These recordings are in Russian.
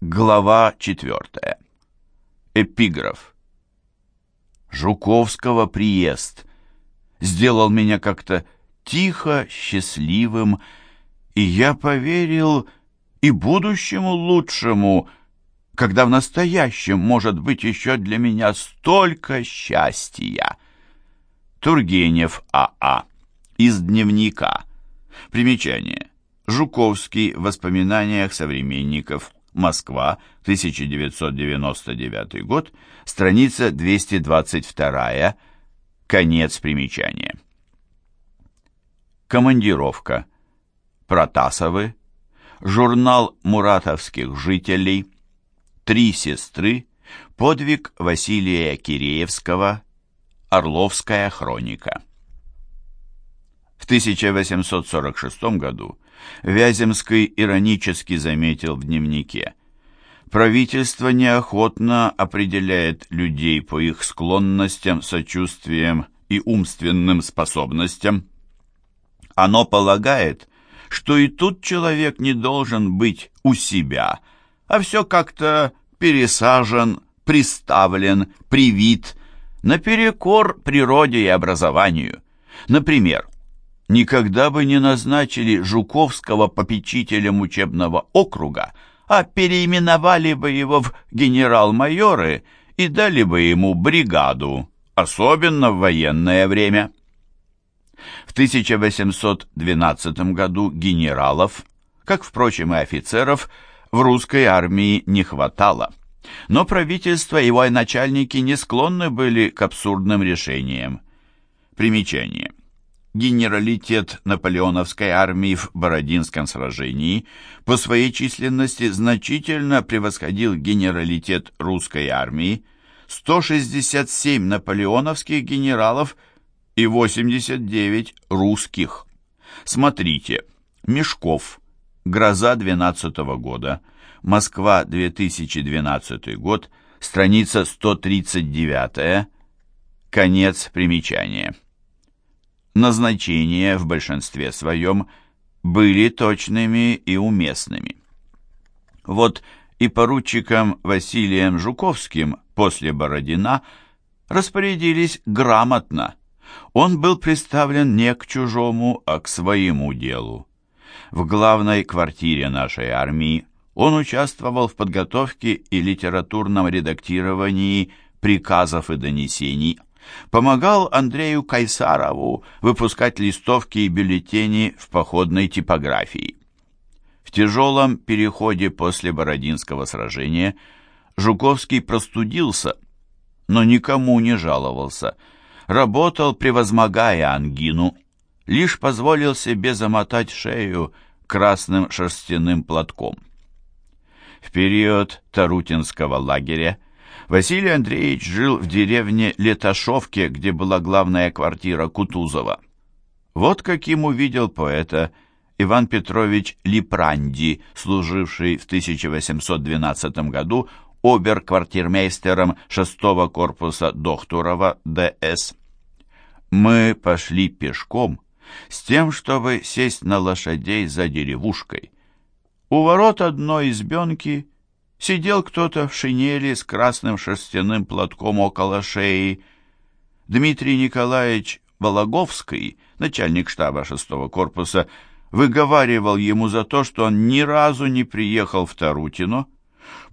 Глава четвертая. Эпиграф. Жуковского приезд сделал меня как-то тихо, счастливым, и я поверил и будущему лучшему, когда в настоящем может быть еще для меня столько счастья. Тургенев А.А. Из дневника. Примечание. Жуковский в воспоминаниях современников. Москва, 1999 год, страница 222, конец примечания. Командировка. Протасовы. Журнал муратовских жителей. Три сестры. Подвиг Василия Киреевского. Орловская хроника. В 1846 году Вяземский иронически заметил в дневнике Правительство неохотно определяет людей по их склонностям, сочувствиям и умственным способностям. Оно полагает, что и тут человек не должен быть у себя, а все как-то пересажен, приставлен, привит, наперекор природе и образованию. Например, никогда бы не назначили Жуковского попечителем учебного округа, а переименовали бы его в генерал-майоры и дали бы ему бригаду, особенно в военное время. В 1812 году генералов, как, впрочем, и офицеров, в русской армии не хватало. Но правительство и его начальники не склонны были к абсурдным решениям. Примечание генералитет наполеоновской армии в Бородинском сражении по своей численности значительно превосходил генералитет русской армии, 167 наполеоновских генералов и 89 русских. Смотрите, Мешков, Гроза 12 года, Москва 2012 год, страница 139, конец примечания назначения в большинстве своем были точными и уместными. Вот и поручиком Василием Жуковским после Бородина распорядились грамотно. Он был представлен не к чужому, а к своему делу. В главной квартире нашей армии он участвовал в подготовке и литературном редактировании приказов и донесений помогал Андрею Кайсарову выпускать листовки и бюллетени в походной типографии. В тяжелом переходе после Бородинского сражения Жуковский простудился, но никому не жаловался. Работал, превозмогая ангину, лишь позволил себе замотать шею красным шерстяным платком. В период Тарутинского лагеря Василий Андреевич жил в деревне Леташовке, где была главная квартира Кутузова. Вот каким увидел поэта Иван Петрович Липранди, служивший в 1812 году обер-квартирмейстером 6-го корпуса Дохтурова ДС. «Мы пошли пешком с тем, чтобы сесть на лошадей за деревушкой. У ворот одной избенки Сидел кто-то в шинели с красным шерстяным платком около шеи. Дмитрий Николаевич Вологовский, начальник штаба шестого корпуса, выговаривал ему за то, что он ни разу не приехал в Тарутино.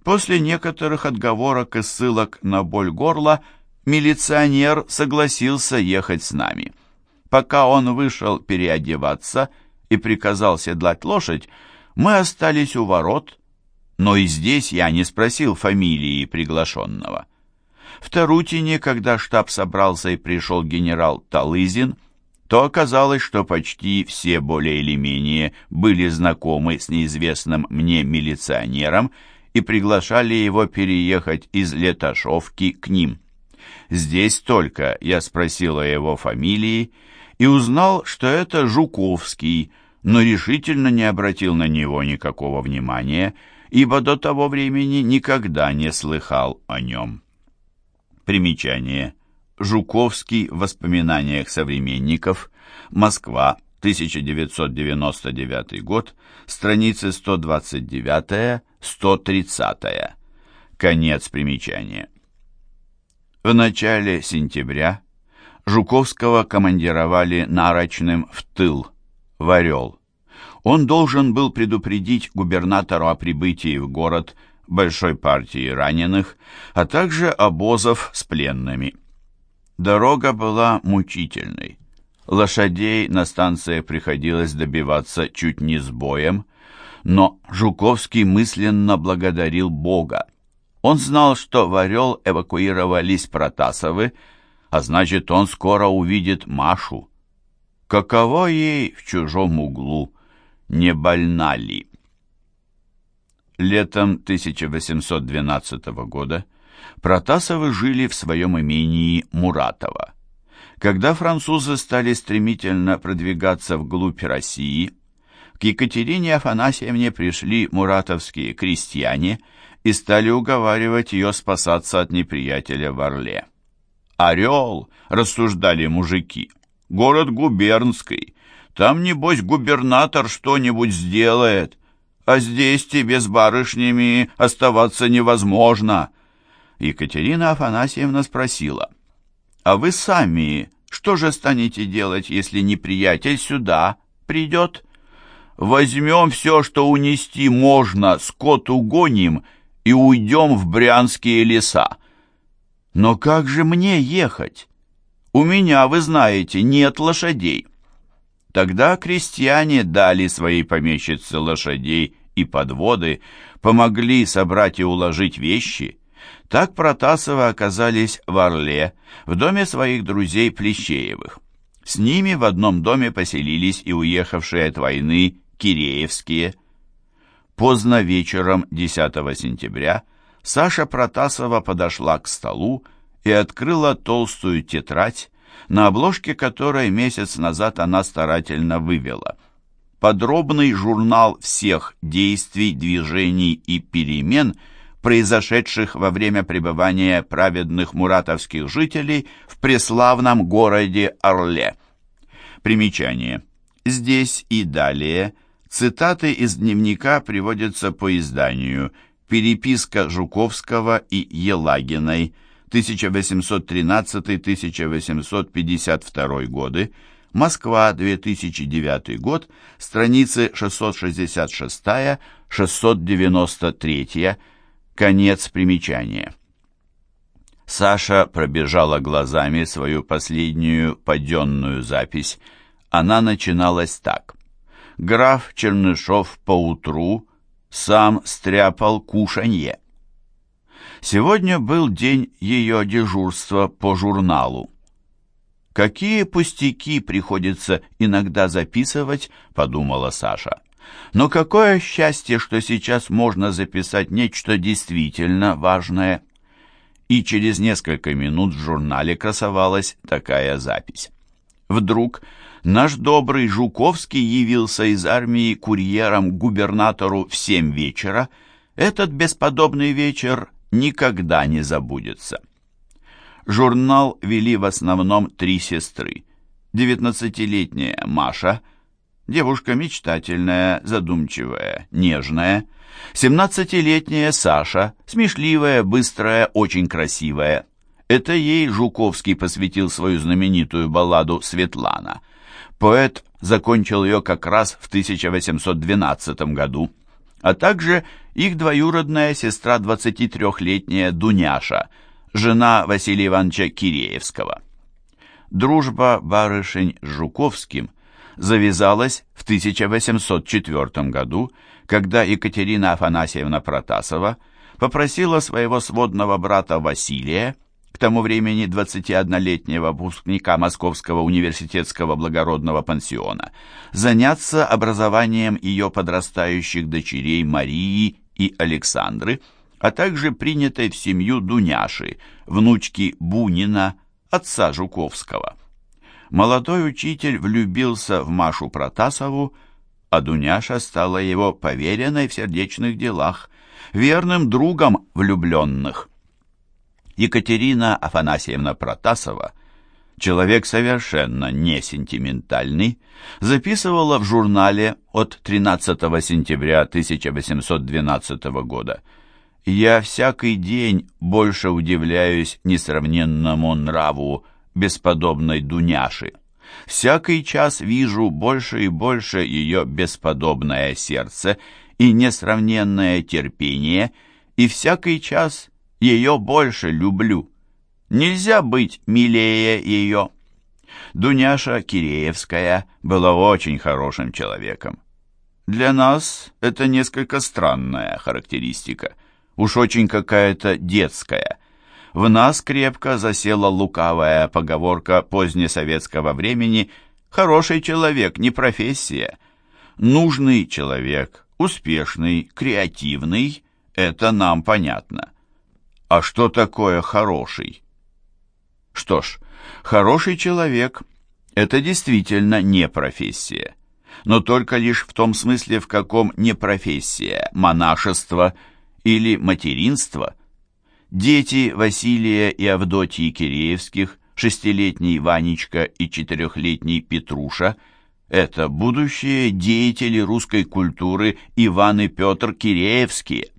После некоторых отговорок и ссылок на боль горла милиционер согласился ехать с нами. Пока он вышел переодеваться и приказал седлать лошадь, мы остались у ворот, но и здесь я не спросил фамилии приглашенного. В Тарутине, когда штаб собрался и пришел генерал Талызин, то оказалось, что почти все более или менее были знакомы с неизвестным мне милиционером и приглашали его переехать из Леташовки к ним. Здесь только я спросил о его фамилии и узнал, что это Жуковский, но решительно не обратил на него никакого внимания, ибо до того времени никогда не слыхал о нем. Примечание. Жуковский в воспоминаниях современников. Москва, 1999 год, страницы 129-130. Конец примечания. В начале сентября Жуковского командировали нарочным в тыл, в Орел. Он должен был предупредить губернатору о прибытии в город большой партии раненых, а также обозов с пленными. Дорога была мучительной. Лошадей на станции приходилось добиваться чуть не с боем, но Жуковский мысленно благодарил Бога. Он знал, что в Орел эвакуировались Протасовы, а значит, он скоро увидит Машу. Каково ей в чужом углу, не больна ли? Летом 1812 года Протасовы жили в своем имении Муратова. Когда французы стали стремительно продвигаться вглубь России, к Екатерине Афанасьевне пришли муратовские крестьяне и стали уговаривать ее спасаться от неприятеля в Орле. «Орел!» — рассуждали мужики. «Город губернский. Там, небось, губернатор что-нибудь сделает. А здесь тебе с барышнями оставаться невозможно». Екатерина Афанасьевна спросила, «А вы сами что же станете делать, если неприятель сюда придет? Возьмем все, что унести можно, скот угоним и уйдем в брянские леса. Но как же мне ехать? У меня, вы знаете, нет лошадей». Тогда крестьяне дали своей помещице лошадей и подводы, помогли собрать и уложить вещи – так Протасовы оказались в Орле, в доме своих друзей Плещеевых. С ними в одном доме поселились и уехавшие от войны Киреевские. Поздно вечером 10 сентября Саша Протасова подошла к столу и открыла толстую тетрадь, на обложке которой месяц назад она старательно вывела. Подробный журнал всех действий, движений и перемен – произошедших во время пребывания праведных муратовских жителей в преславном городе Орле. Примечание. Здесь и далее цитаты из дневника приводятся по изданию «Переписка Жуковского и Елагиной» 1813-1852 годы, Москва, 2009 год, страницы 666-693, Конец примечания. Саша пробежала глазами свою последнюю паденную запись. Она начиналась так. Граф Чернышов поутру сам стряпал кушанье. Сегодня был день ее дежурства по журналу. «Какие пустяки приходится иногда записывать», — подумала Саша. Но какое счастье, что сейчас можно записать нечто действительно важное. И через несколько минут в журнале красовалась такая запись. Вдруг наш добрый Жуковский явился из армии курьером губернатору в семь вечера. Этот бесподобный вечер никогда не забудется. Журнал вели в основном три сестры. Девятнадцатилетняя Маша – Девушка мечтательная, задумчивая, нежная. Семнадцатилетняя Саша, смешливая, быстрая, очень красивая. Это ей Жуковский посвятил свою знаменитую балладу «Светлана». Поэт закончил ее как раз в 1812 году, а также их двоюродная сестра 23-летняя Дуняша, жена Василия Ивановича Киреевского. Дружба барышень с Жуковским завязалась в 1804 году, когда Екатерина Афанасьевна Протасова попросила своего сводного брата Василия, к тому времени 21-летнего выпускника Московского университетского благородного пансиона, заняться образованием ее подрастающих дочерей Марии и Александры, а также принятой в семью Дуняши, внучки Бунина, отца Жуковского. Молодой учитель влюбился в Машу Протасову, а Дуняша стала его поверенной в сердечных делах, верным другом влюбленных. Екатерина Афанасьевна Протасова человек совершенно не сентиментальный, записывала в журнале от 13 сентября 1812 года «Я всякий день больше удивляюсь несравненному нраву бесподобной Дуняши. Всякий час вижу больше и больше ее бесподобное сердце и несравненное терпение, и всякий час ее больше люблю». Нельзя быть милее ее. Дуняша Киреевская была очень хорошим человеком. Для нас это несколько странная характеристика, уж очень какая-то детская. В нас крепко засела лукавая поговорка позднесоветского времени «хороший человек, не профессия». Нужный человек, успешный, креативный – это нам понятно. А что такое хороший? Что ж, хороший человек – это действительно не профессия. Но только лишь в том смысле, в каком не профессия – монашество или материнство. Дети Василия и Авдотьи Киреевских, шестилетний Ванечка и четырехлетний Петруша – это будущие деятели русской культуры Иван и Петр Киреевские.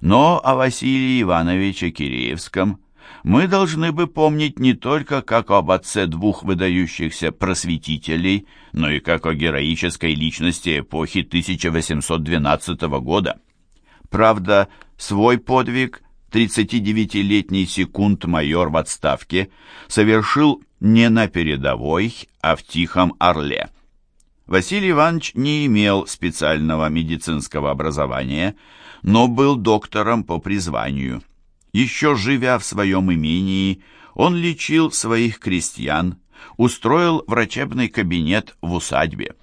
Но о Василии Ивановиче Киреевском мы должны бы помнить не только как об отце двух выдающихся просветителей, но и как о героической личности эпохи 1812 года. Правда, свой подвиг 39-летний секунд-майор в отставке совершил не на передовой, а в Тихом Орле. Василий Иванович не имел специального медицинского образования, но был доктором по призванию – еще живя в своем имении, он лечил своих крестьян, устроил врачебный кабинет в усадьбе.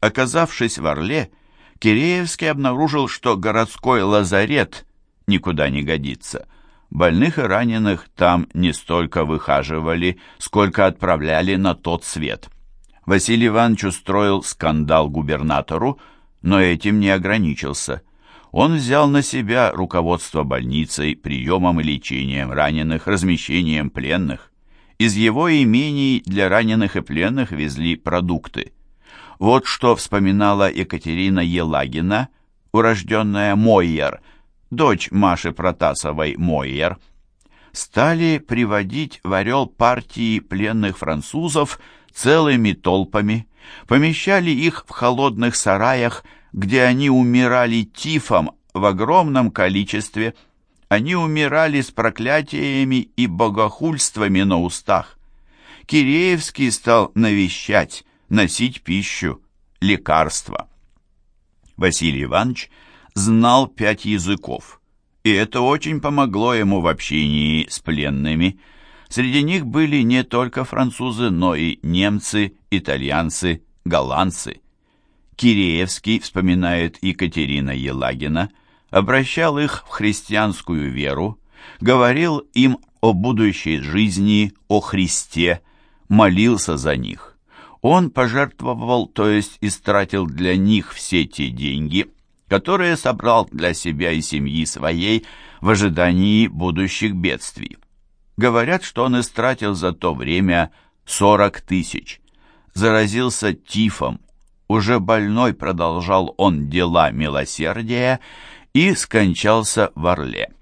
Оказавшись в Орле, Киреевский обнаружил, что городской лазарет никуда не годится. Больных и раненых там не столько выхаживали, сколько отправляли на тот свет. Василий Иванович устроил скандал губернатору, но этим не ограничился – он взял на себя руководство больницей, приемом и лечением раненых, размещением пленных. Из его имений для раненых и пленных везли продукты. Вот что вспоминала Екатерина Елагина, урожденная Мойер, дочь Маши Протасовой Мойер. Стали приводить в Орел партии пленных французов целыми толпами, помещали их в холодных сараях, где они умирали тифом в огромном количестве. Они умирали с проклятиями и богохульствами на устах. Киреевский стал навещать, носить пищу, лекарства. Василий Иванович знал пять языков, и это очень помогло ему в общении с пленными. Среди них были не только французы, но и немцы, итальянцы, голландцы. Киреевский, вспоминает Екатерина Елагина, обращал их в христианскую веру, говорил им о будущей жизни, о Христе, молился за них. Он пожертвовал, то есть истратил для них все те деньги, которые собрал для себя и семьи своей в ожидании будущих бедствий. Говорят, что он истратил за то время 40 тысяч. Заразился тифом, уже больной продолжал он дела милосердия и скончался в Орле.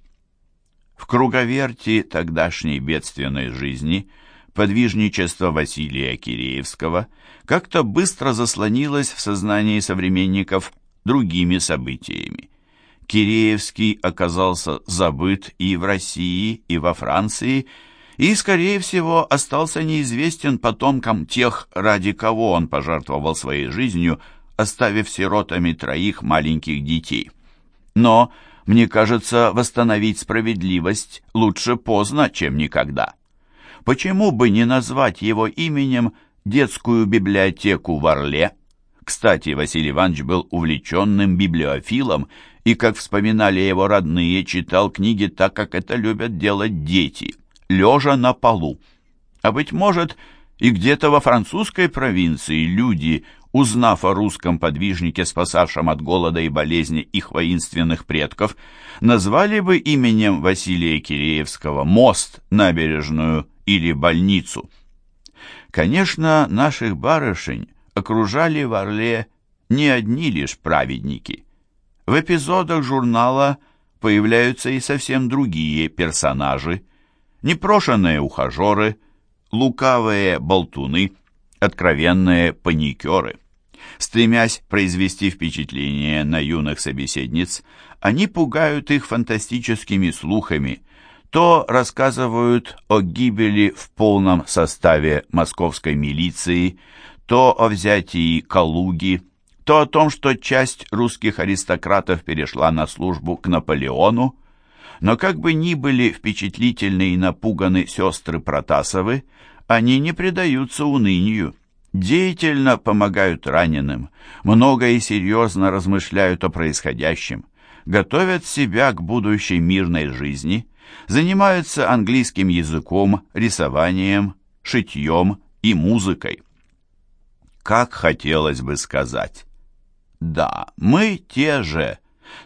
В круговерти тогдашней бедственной жизни подвижничество Василия Киреевского как-то быстро заслонилось в сознании современников другими событиями. Киреевский оказался забыт и в России, и во Франции, и, скорее всего, остался неизвестен потомкам тех, ради кого он пожертвовал своей жизнью, оставив сиротами троих маленьких детей. Но, мне кажется, восстановить справедливость лучше поздно, чем никогда. Почему бы не назвать его именем детскую библиотеку в Орле? Кстати, Василий Иванович был увлеченным библиофилом и, как вспоминали его родные, читал книги так, как это любят делать дети – лежа на полу. А быть может, и где-то во французской провинции люди, узнав о русском подвижнике, спасавшем от голода и болезни их воинственных предков, назвали бы именем Василия Киреевского мост, набережную или больницу. Конечно, наших барышень окружали в Орле не одни лишь праведники. В эпизодах журнала появляются и совсем другие персонажи, непрошенные ухажеры, лукавые болтуны, откровенные паникеры. Стремясь произвести впечатление на юных собеседниц, они пугают их фантастическими слухами, то рассказывают о гибели в полном составе московской милиции, то о взятии Калуги, то о том, что часть русских аристократов перешла на службу к Наполеону, но как бы ни были впечатлительны и напуганы сестры Протасовы, они не предаются унынию, деятельно помогают раненым, много и серьезно размышляют о происходящем, готовят себя к будущей мирной жизни, занимаются английским языком, рисованием, шитьем и музыкой. Как хотелось бы сказать, да, мы те же,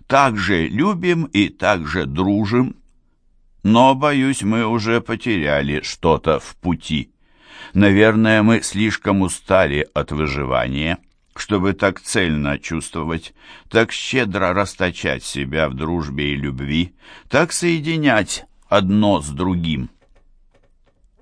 так же любим и так же дружим, но, боюсь, мы уже потеряли что-то в пути. Наверное, мы слишком устали от выживания, чтобы так цельно чувствовать, так щедро расточать себя в дружбе и любви, так соединять одно с другим.